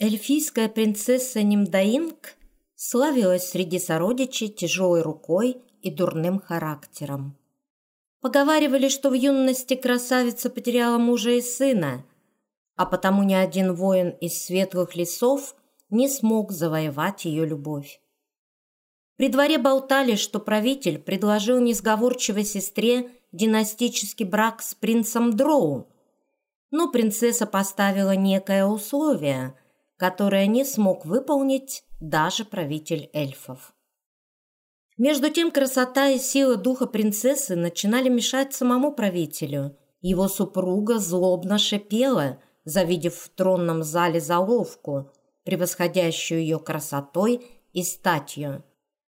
Эльфийская принцесса Нимдаинг славилась среди сородичей тяжелой рукой и дурным характером. Поговаривали, что в юности красавица потеряла мужа и сына, а потому ни один воин из светлых лесов не смог завоевать ее любовь. При дворе болтали, что правитель предложил несговорчивой сестре династический брак с принцем Дроу, но принцесса поставила некое условие, которое не смог выполнить даже правитель эльфов. Между тем красота и сила духа принцессы начинали мешать самому правителю. Его супруга злобно шипела, завидев в тронном зале заловку, превосходящую ее красотой и статью.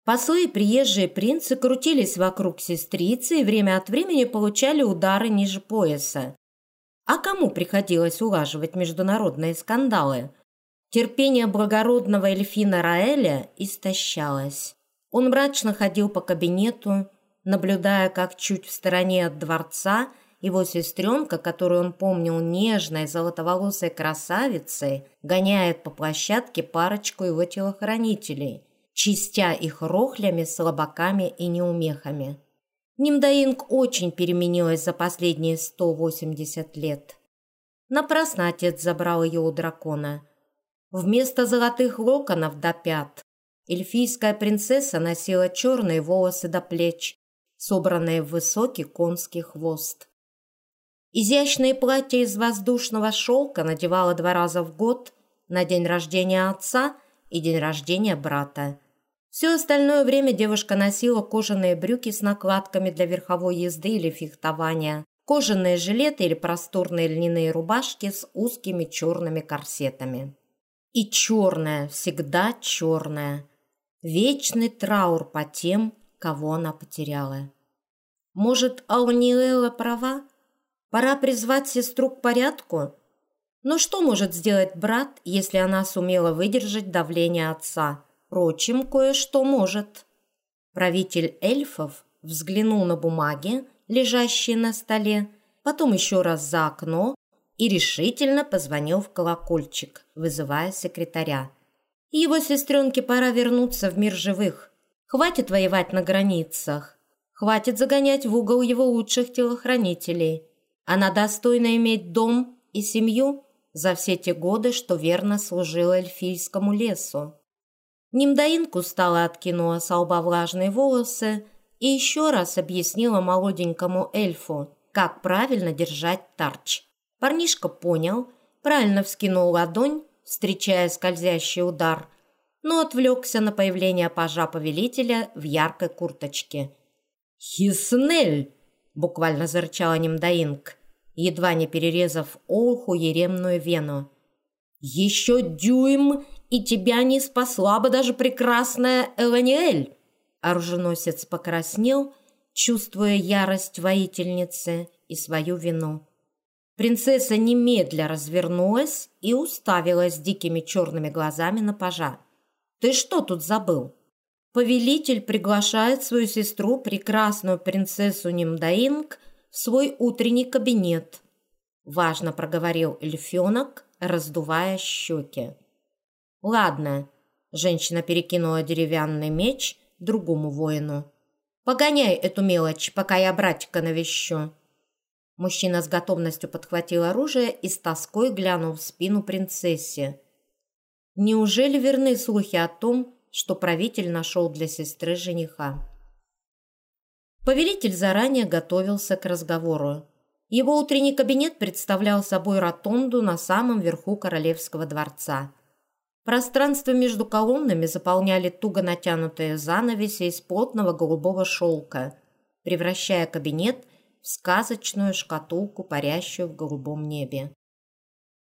Послы и приезжие принцы крутились вокруг сестрицы и время от времени получали удары ниже пояса. А кому приходилось улаживать международные скандалы? Терпение благородного эльфина Раэля истощалось. Он мрачно ходил по кабинету, наблюдая, как чуть в стороне от дворца его сестренка, которую он помнил нежной золотоволосой красавицей, гоняет по площадке парочку его телохранителей, чистя их рохлями, слабаками и неумехами. Нимдаинг очень переменилась за последние 180 лет. Напрасно отец забрал ее у дракона. Вместо золотых локонов до пят Эльфийская принцесса носила черные волосы до плеч, собранные в высокий конский хвост. Изящные платья из воздушного шелка надевала два раза в год на день рождения отца и день рождения брата. Все остальное время девушка носила кожаные брюки с накладками для верховой езды или фехтования, кожаные жилеты или просторные льняные рубашки с узкими черными корсетами. И черная, всегда черная – Вечный траур по тем, кого она потеряла. Может, Ауниэла права? Пора призвать сестру к порядку? Но что может сделать брат, если она сумела выдержать давление отца? Впрочем, кое-что может. Правитель эльфов взглянул на бумаги, лежащие на столе, потом еще раз за окно и решительно позвонил в колокольчик, вызывая секретаря. Его сестренке пора вернуться в мир живых. Хватит воевать на границах. Хватит загонять в угол его лучших телохранителей. Она достойна иметь дом и семью за все те годы, что верно служила эльфийскому лесу. Нимдаинку устало откинула с лба влажные волосы и еще раз объяснила молоденькому эльфу, как правильно держать тарч. Парнишка понял, правильно вскинул ладонь встречая скользящий удар, но отвлекся на появление пажа повелителя в яркой курточке. «Хиснель!» – буквально зарычала Нимдаинг, едва не перерезав уху еремную вену. «Еще дюйм, и тебя не спасла бы даже прекрасная Эланиэль!» Оруженосец покраснел, чувствуя ярость воительницы и свою вину. Принцесса немедля развернулась и уставилась дикими черными глазами на пажа. «Ты что тут забыл?» Повелитель приглашает свою сестру, прекрасную принцессу Нимдаинг, в свой утренний кабинет. Важно проговорил эльфенок, раздувая щеки. «Ладно», – женщина перекинула деревянный меч другому воину. «Погоняй эту мелочь, пока я братика навещу». Мужчина с готовностью подхватил оружие и с тоской глянул в спину принцессе. Неужели верны слухи о том, что правитель нашел для сестры жениха? Повелитель заранее готовился к разговору. Его утренний кабинет представлял собой ротонду на самом верху королевского дворца. Пространство между колоннами заполняли туго натянутые занавеси из плотного голубого шелка, превращая кабинет в сказочную шкатулку, парящую в голубом небе.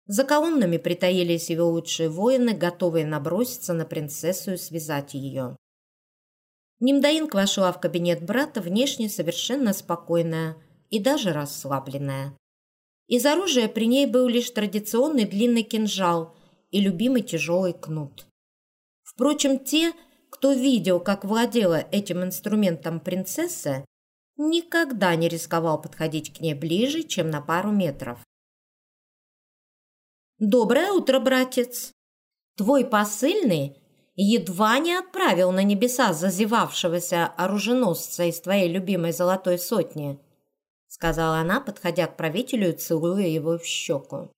За колоннами притаились его лучшие воины, готовые наброситься на принцессу и связать ее. Нимдаинг вошла в кабинет брата, внешне совершенно спокойная и даже расслабленная. Из оружия при ней был лишь традиционный длинный кинжал и любимый тяжелый кнут. Впрочем, те, кто видел, как владела этим инструментом принцесса, никогда не рисковал подходить к ней ближе, чем на пару метров. «Доброе утро, братец!» Твой посыльный едва не отправил на небеса зазевавшегося оруженосца из твоей любимой золотой сотни», сказала она, подходя к правителю и целуя его в щеку.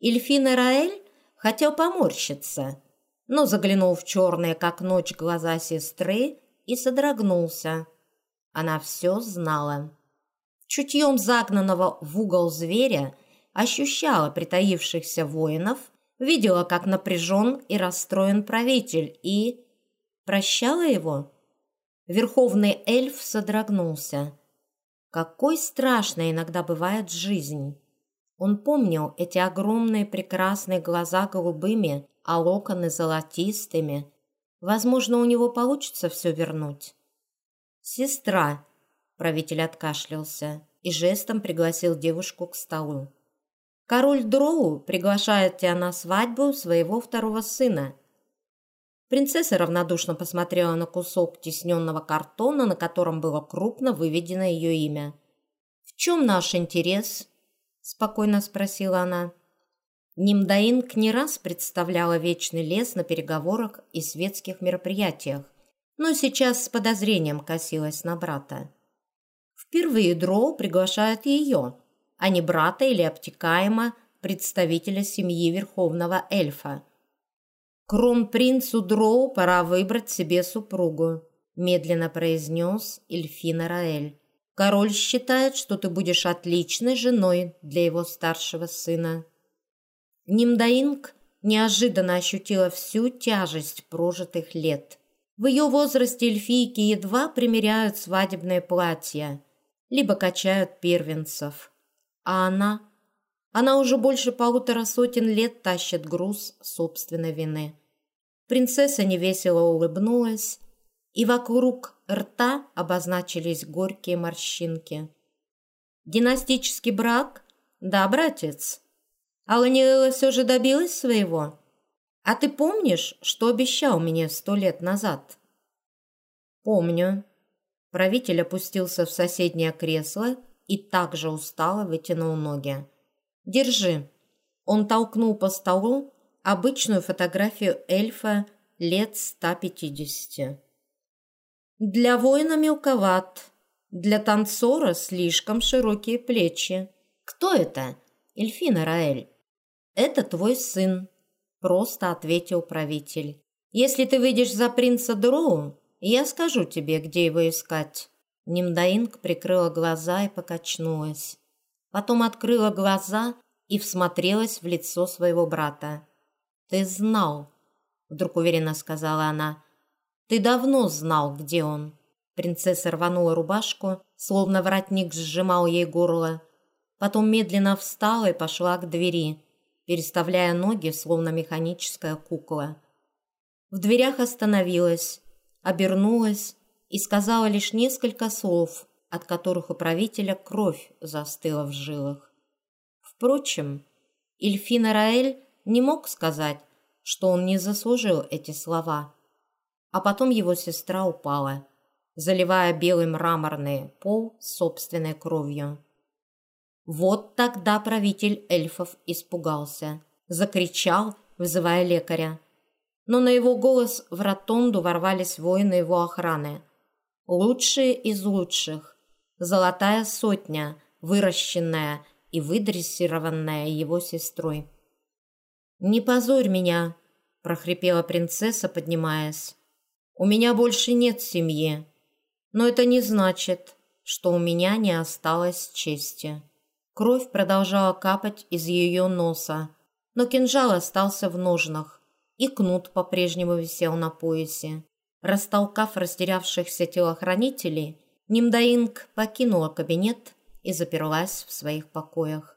Ильфин Раэль хотел поморщиться, но заглянул в черные, как ночь, глаза сестры и содрогнулся. Она все знала. Чутьем загнанного в угол зверя ощущала притаившихся воинов, видела, как напряжен и расстроен правитель, и... прощала его. Верховный эльф содрогнулся. Какой страшной иногда бывает жизнь. Он помнил эти огромные прекрасные глаза голубыми, а локоны золотистыми. Возможно, у него получится все вернуть. «Сестра», — правитель откашлялся и жестом пригласил девушку к столу. «Король Дроу приглашает тебя на свадьбу своего второго сына». Принцесса равнодушно посмотрела на кусок тесненного картона, на котором было крупно выведено ее имя. «В чем наш интерес?» – спокойно спросила она. Нимдаинг не раз представляла Вечный лес на переговорах и светских мероприятиях, но сейчас с подозрением косилась на брата. Впервые Дроу приглашает ее, а не брата или обтекаемо представителя семьи Верховного Эльфа. «Кронпринцу Дроу пора выбрать себе супругу», медленно произнес Эльфина Раэль. Король считает, что ты будешь отличной женой для его старшего сына». Нимдаинг неожиданно ощутила всю тяжесть прожитых лет. В ее возрасте эльфийки едва примеряют свадебное платье, либо качают первенцев. А она? Она уже больше полутора сотен лет тащит груз собственной вины. Принцесса невесело улыбнулась, и вокруг рта обозначились горькие морщинки. «Династический брак? Да, братец. Аланиэла все же добилась своего. А ты помнишь, что обещал мне сто лет назад?» «Помню». Правитель опустился в соседнее кресло и также устало вытянул ноги. «Держи». Он толкнул по столу обычную фотографию эльфа лет 150. Для воина мелковат, для танцора слишком широкие плечи. Кто это? Эльфина Раэль. Это твой сын, просто ответил правитель. Если ты выйдешь за принца Дроу, я скажу тебе, где его искать. Нимдаинг прикрыла глаза и покачнулась. Потом открыла глаза и всмотрелась в лицо своего брата. «Ты знал», — вдруг уверенно сказала она, — ты давно знал, где он». Принцесса рванула рубашку, словно воротник сжимал ей горло. Потом медленно встала и пошла к двери, переставляя ноги, словно механическая кукла. В дверях остановилась, обернулась и сказала лишь несколько слов, от которых у правителя кровь застыла в жилах. Впрочем, Ильфина Раэль не мог сказать, что он не заслужил эти слова а потом его сестра упала, заливая белый мраморный пол собственной кровью. Вот тогда правитель эльфов испугался, закричал, вызывая лекаря. Но на его голос в ротонду ворвались воины его охраны. Лучшие из лучших, золотая сотня, выращенная и выдрессированная его сестрой. «Не позорь меня!» – прохрипела принцесса, поднимаясь. У меня больше нет семьи, но это не значит, что у меня не осталось чести. Кровь продолжала капать из ее носа, но кинжал остался в ножнах, и кнут по-прежнему висел на поясе. Растолкав растерявшихся телохранителей, Нимдаинг покинула кабинет и заперлась в своих покоях.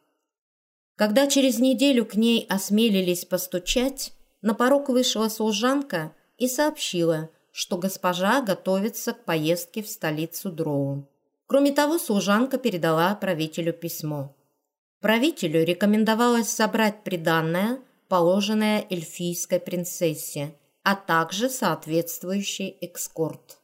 Когда через неделю к ней осмелились постучать, на порог вышла служанка и сообщила – что госпожа готовится к поездке в столицу Дроу. Кроме того, служанка передала правителю письмо. Правителю рекомендовалось собрать приданное, положенное эльфийской принцессе, а также соответствующий экскорт.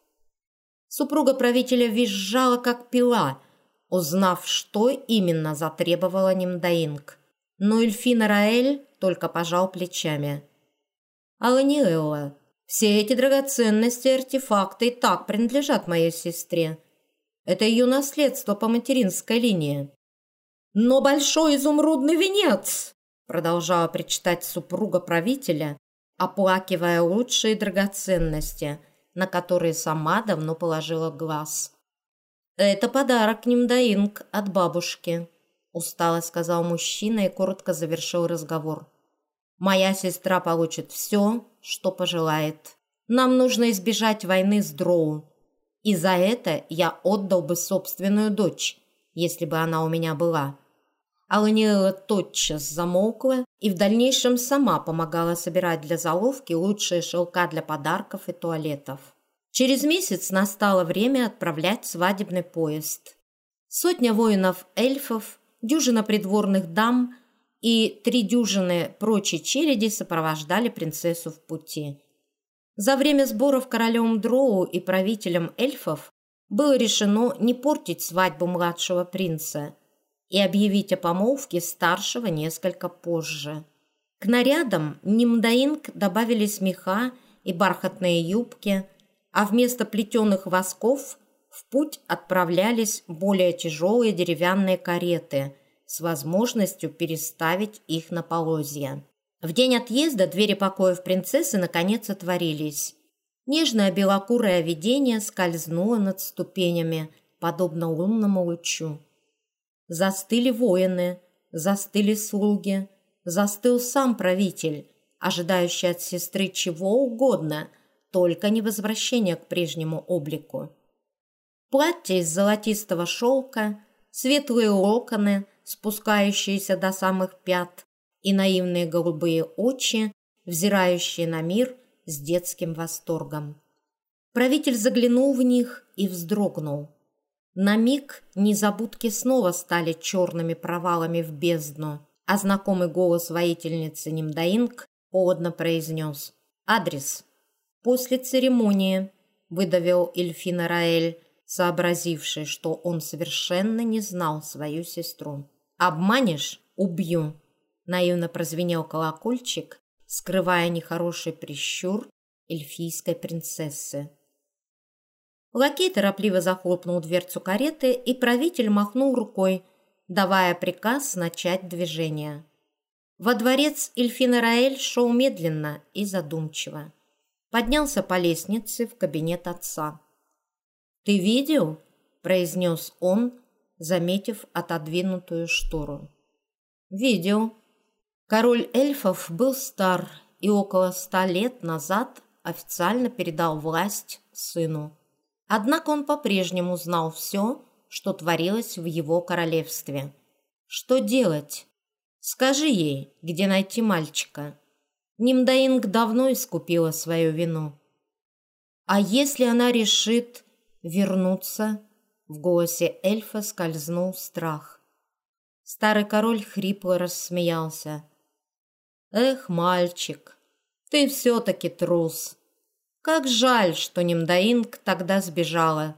Супруга правителя визжала, как пила, узнав, что именно затребовала Нимдаинг. Но Эльфина Раэль только пожал плечами. Аланиэлла, все эти драгоценности артефакты и так принадлежат моей сестре. Это ее наследство по материнской линии. Но большой изумрудный венец, продолжала причитать супруга правителя, оплакивая лучшие драгоценности, на которые сама давно положила глаз. «Это подарок Нимдаинг от бабушки», – устало сказал мужчина и коротко завершил разговор. «Моя сестра получит все, что пожелает. Нам нужно избежать войны с Дроу, и за это я отдал бы собственную дочь, если бы она у меня была». Аланиэла тотчас замолкла и в дальнейшем сама помогала собирать для заловки лучшие шелка для подарков и туалетов. Через месяц настало время отправлять свадебный поезд. Сотня воинов-эльфов, дюжина придворных дам и три дюжины прочей череди сопровождали принцессу в пути. За время сборов королем Дроу и правителем эльфов было решено не портить свадьбу младшего принца и объявить о помолвке старшего несколько позже. К нарядам Нимдаинг добавились меха и бархатные юбки – а вместо плетеных восков в путь отправлялись более тяжелые деревянные кареты с возможностью переставить их на полозья. В день отъезда двери покоев принцессы наконец отворились. Нежное белокурое видение скользнуло над ступенями, подобно лунному лучу. Застыли воины, застыли слуги, застыл сам правитель, ожидающий от сестры чего угодно – только не возвращение к прежнему облику. Платье из золотистого шелка, светлые локоны, спускающиеся до самых пят, и наивные голубые очи, взирающие на мир с детским восторгом. Правитель заглянул в них и вздрогнул. На миг незабудки снова стали черными провалами в бездну, а знакомый голос воительницы Нимдаинг холодно произнес «Адрес». «После церемонии», – выдавил Эльфина Раэль, сообразивший, что он совершенно не знал свою сестру. «Обманешь – убью», – наивно прозвенел колокольчик, скрывая нехороший прищур эльфийской принцессы. Лакей торопливо захлопнул дверцу кареты, и правитель махнул рукой, давая приказ начать движение. Во дворец Эльфина Раэль шел медленно и задумчиво поднялся по лестнице в кабинет отца. «Ты видел?» – произнес он, заметив отодвинутую штору. «Видел. Король эльфов был стар и около ста лет назад официально передал власть сыну. Однако он по-прежнему знал все, что творилось в его королевстве. Что делать? Скажи ей, где найти мальчика. Нимдаинг давно искупила свою вину. А если она решит вернуться? В голосе эльфа скользнул страх. Старый король хрипло рассмеялся. «Эх, мальчик, ты все-таки трус. Как жаль, что Нимдаинг тогда сбежала.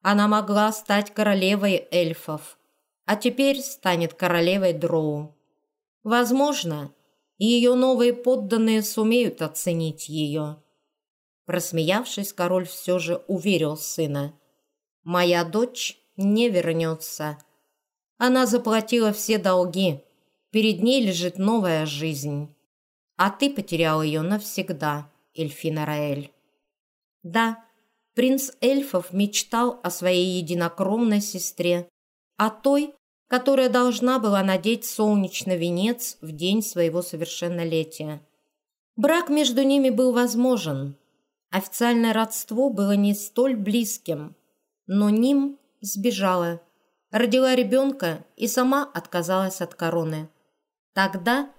Она могла стать королевой эльфов, а теперь станет королевой дроу. Возможно, ее новые подданные сумеют оценить ее. Просмеявшись, король все же уверил сына. «Моя дочь не вернется. Она заплатила все долги. Перед ней лежит новая жизнь. А ты потерял ее навсегда, Эльфина Раэль». Да, принц эльфов мечтал о своей единокровной сестре, о той, которая должна была надеть солнечный венец в день своего совершеннолетия. Брак между ними был возможен. Официальное родство было не столь близким, но Ним сбежала, родила ребенка и сама отказалась от короны. Тогда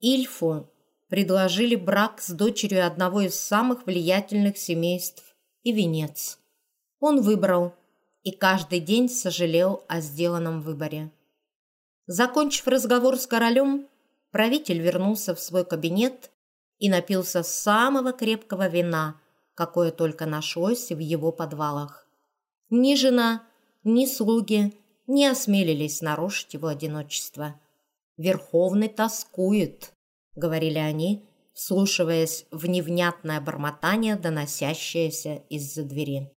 Ильфу предложили брак с дочерью одного из самых влиятельных семейств и венец. Он выбрал – и каждый день сожалел о сделанном выборе. Закончив разговор с королем, правитель вернулся в свой кабинет и напился самого крепкого вина, какое только нашлось в его подвалах. Ни жена, ни слуги не осмелились нарушить его одиночество. «Верховный тоскует», — говорили они, вслушиваясь в невнятное бормотание, доносящееся из-за двери.